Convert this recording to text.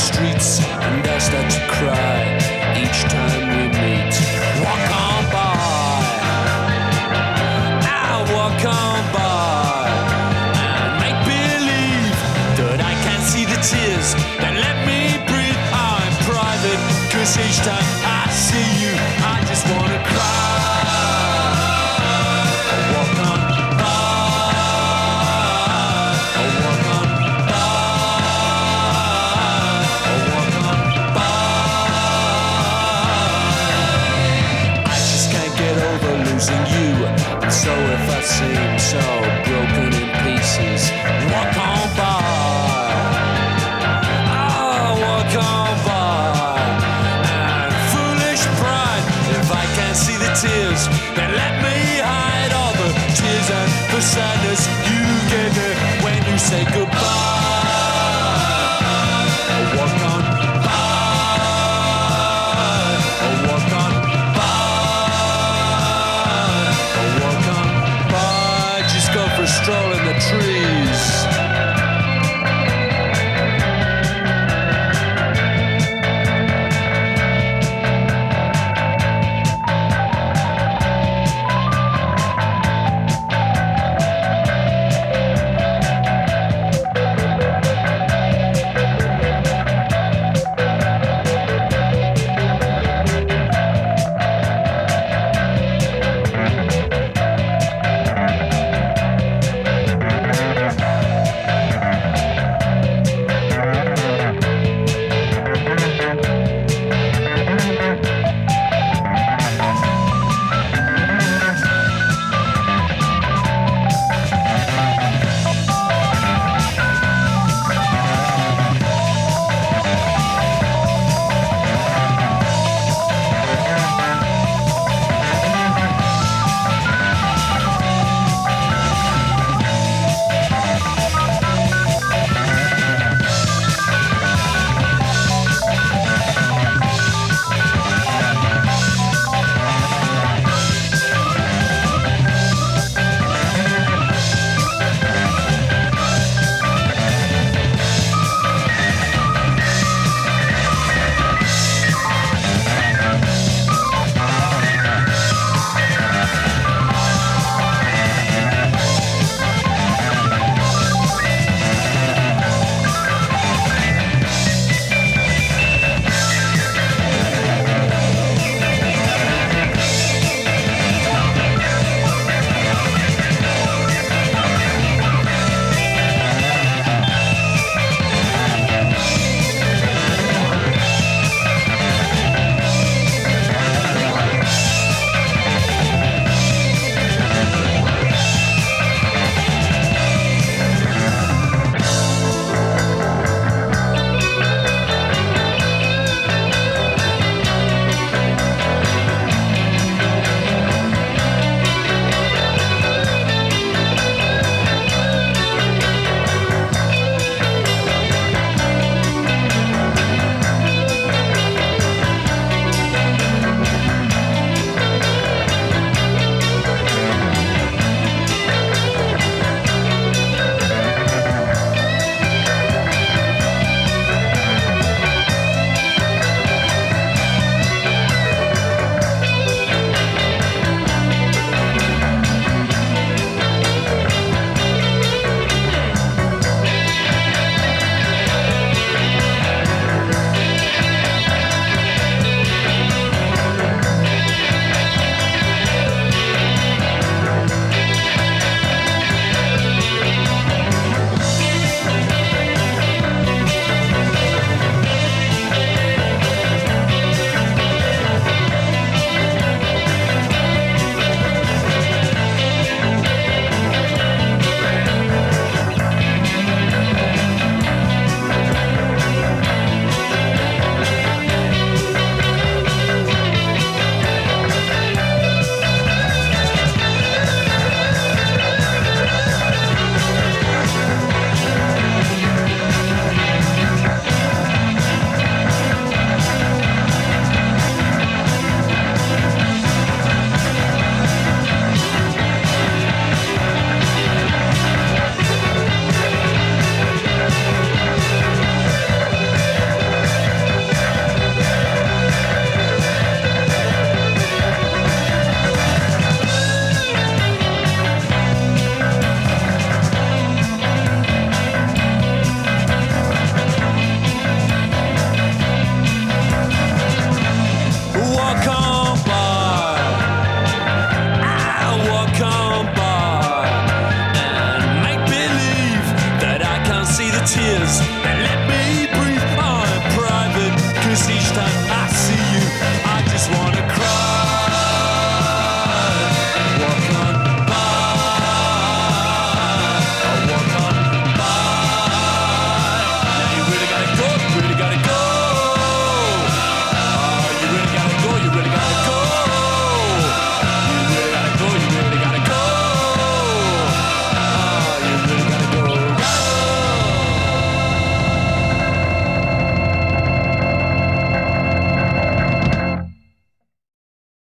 streets, and I start to cry each time we meet. Walk on by, I walk on by, and make believe that I can't see the tears that let me breathe. I'm private, cause each time say goodbye.